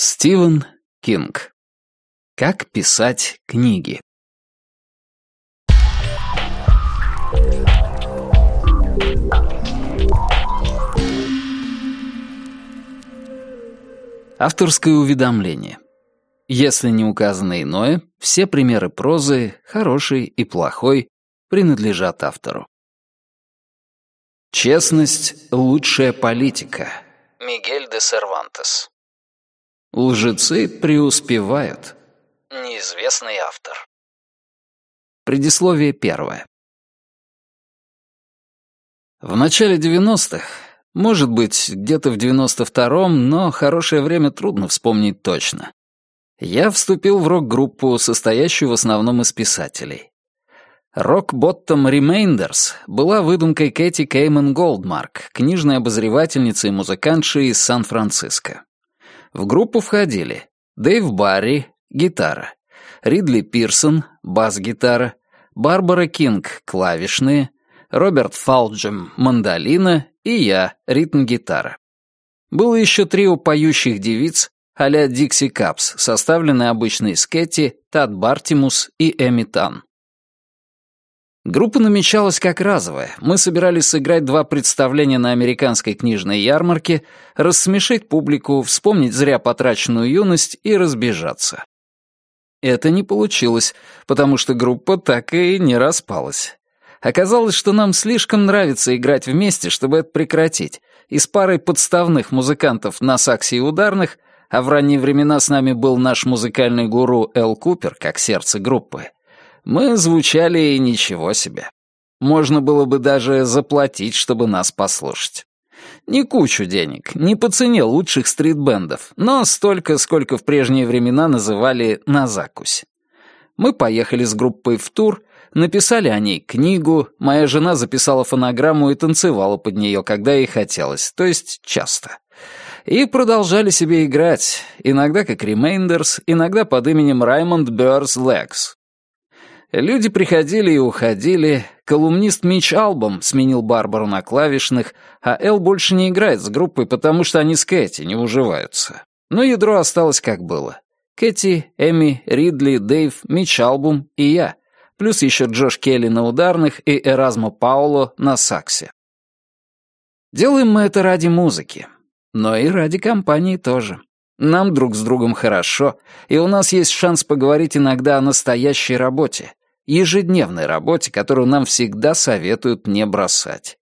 Стивен Кинг. Как писать книги. Авторское уведомление. Если не указано иное, все примеры прозы, хороший и плохой, принадлежат автору. Честность — лучшая политика. Мигель де Сервантес. Лжецы преуспевают. Неизвестный автор. Предисловие первое. В начале 90-х, может быть, где-то в 92-м, но хорошее время трудно вспомнить точно, я вступил в рок-группу, состоящую в основном из писателей. Rock Bottom Remainders была выдумкой Кэти Кейман Голдмарк, книжной обозревательницы и музыкантши из Сан-Франциско. В группу входили Дэйв Барри, гитара, Ридли Пирсон, бас-гитара, Барбара Кинг, клавишные, Роберт Фалджем, мандолина и я, ритм-гитара. Было еще трио поющих девиц а-ля Дикси Капс, составленное обычно из Кэти, Тад Бартимус и Эми Тан. Группа намечалась как разовая. Мы собирались сыграть два представления на американской книжной ярмарке, рассмешить публику, вспомнить зря потраченную юность и разбежаться. Это не получилось, потому что группа так и не распалась. Оказалось, что нам слишком нравится играть вместе, чтобы это прекратить, и с парой подставных музыкантов на саксе и ударных, а в ранние времена с нами был наш музыкальный гуру Эл Купер, как сердце группы, мы звучали и ничего себе. Можно было бы даже заплатить, чтобы нас послушать. Не кучу денег, не по цене лучших стрит-бендов, но столько, сколько в прежние времена называли «на закусь». Мы поехали с группой в тур, написали о ней книгу, моя жена записала фонограмму и танцевала под нее, когда ей хотелось, то есть часто. И продолжали себе играть, иногда как Remainders, иногда под именем Раймонд Бёрс Legs. Люди приходили и уходили. Колумнист Мич Албом сменил Барбару на клавишных, а Эл больше не играет с группой, потому что они с Кэти не уживаются. Но ядро осталось как было. Кэти, Эми, Ридли, Дэйв, Мич Албум и я. Плюс еще Джош Келли на ударных и Эразмо Пауло на саксе. Делаем мы это ради музыки. Но и ради компании тоже. Нам друг с другом хорошо, и у нас есть шанс поговорить иногда о настоящей работе, ежедневной работе, которую нам всегда советуют не бросать.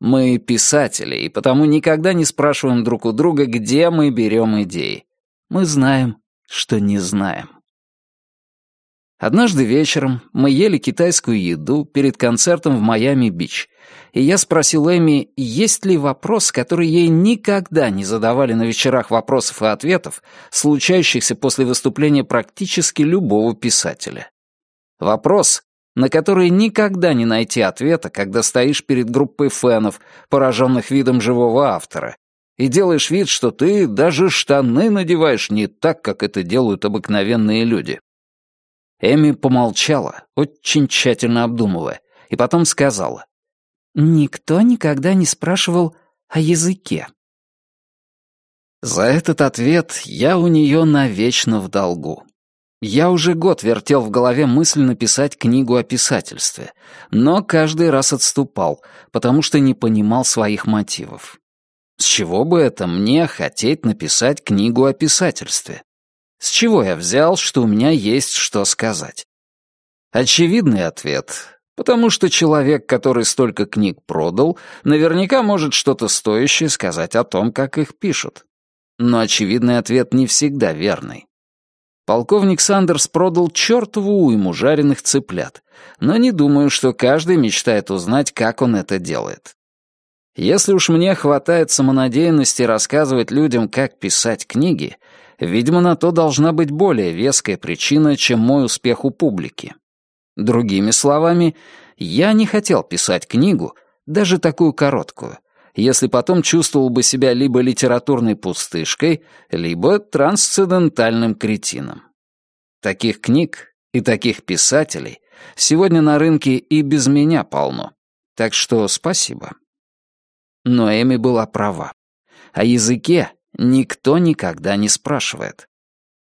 Мы писатели, и потому никогда не спрашиваем друг у друга, где мы берем идеи. Мы знаем, что не знаем. Однажды вечером мы ели китайскую еду перед концертом в Майами-Бич, и я спросил Эми, есть ли вопрос, который ей никогда не задавали на вечерах вопросов и ответов, случающихся после выступления практически любого писателя. Вопрос, на который никогда не найти ответа, когда стоишь перед группой фенов, пораженных видом живого автора, и делаешь вид, что ты даже штаны надеваешь не так, как это делают обыкновенные люди. Эми помолчала, очень тщательно обдумывая, и потом сказала. «Никто никогда не спрашивал о языке». За этот ответ я у нее навечно в долгу. Я уже год вертел в голове мысль написать книгу о писательстве, но каждый раз отступал, потому что не понимал своих мотивов. С чего бы это мне хотеть написать книгу о писательстве? С чего я взял, что у меня есть что сказать? Очевидный ответ. Потому что человек, который столько книг продал, наверняка может что-то стоящее сказать о том, как их пишут. Но очевидный ответ не всегда верный. Полковник Сандерс продал чертову уйму жареных цыплят, но не думаю, что каждый мечтает узнать, как он это делает. Если уж мне хватает самонадеянности рассказывать людям, как писать книги, Видимо, на то должна быть более веская причина, чем мой успех у публики. Другими словами, я не хотел писать книгу, даже такую короткую, если потом чувствовал бы себя либо литературной пустышкой, либо трансцендентальным кретином. Таких книг и таких писателей сегодня на рынке и без меня полно. Так что спасибо. Но Эми была права. О языке никто никогда не спрашивает.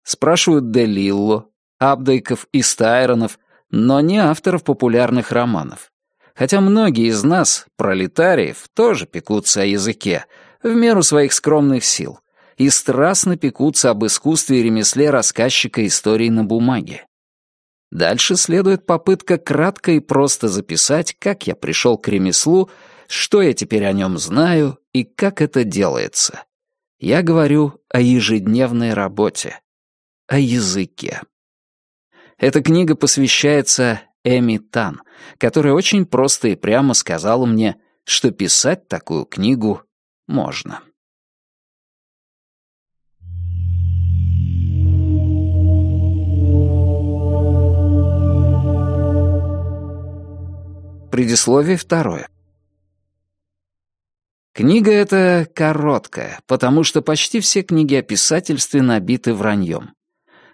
Спрашивают Делилло, Абдайков и Стайронов, но не авторов популярных романов. Хотя многие из нас, пролетариев, тоже пекутся о языке, в меру своих скромных сил, и страстно пекутся об искусстве и ремесле рассказчика истории на бумаге. Дальше следует попытка кратко и просто записать, как я пришел к ремеслу, что я теперь о нем знаю и как это делается. Я говорю о ежедневной работе, о языке. Эта книга посвящается Эми Тан, которая очень просто и прямо сказала мне, что писать такую книгу можно. Предисловие второе. Книга эта короткая, потому что почти все книги о писательстве набиты враньем.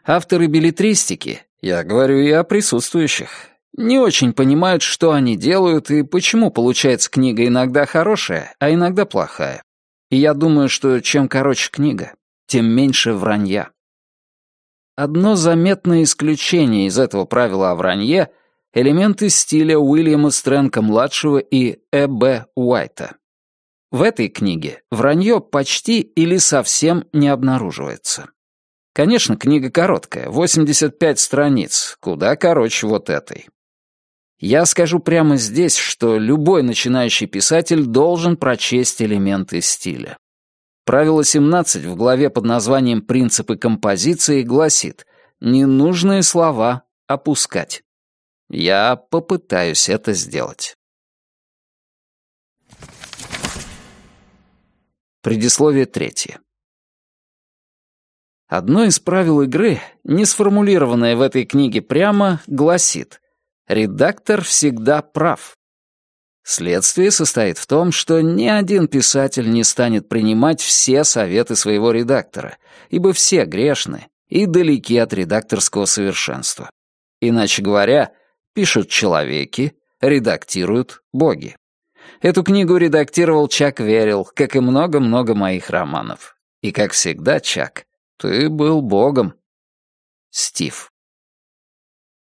Авторы билетристики, я говорю и о присутствующих, не очень понимают, что они делают и почему получается книга иногда хорошая, а иногда плохая. И я думаю, что чем короче книга, тем меньше вранья. Одно заметное исключение из этого правила о вранье — элементы стиля Уильяма Стрэнка-младшего и Э.Б. Уайта. В этой книге вранье почти или совсем не обнаруживается. Конечно, книга короткая, 85 страниц, куда короче вот этой. Я скажу прямо здесь, что любой начинающий писатель должен прочесть элементы стиля. Правило 17 в главе под названием «Принципы композиции» гласит «Ненужные слова опускать». Я попытаюсь это сделать. Предисловие третье. Одно из правил игры, не сформулированное в этой книге прямо, гласит «Редактор всегда прав». Следствие состоит в том, что ни один писатель не станет принимать все советы своего редактора, ибо все грешны и далеки от редакторского совершенства. Иначе говоря, пишут человеки, редактируют боги. Эту книгу редактировал Чак Верил, как и много-много моих романов. И, как всегда, Чак, ты был богом. Стив.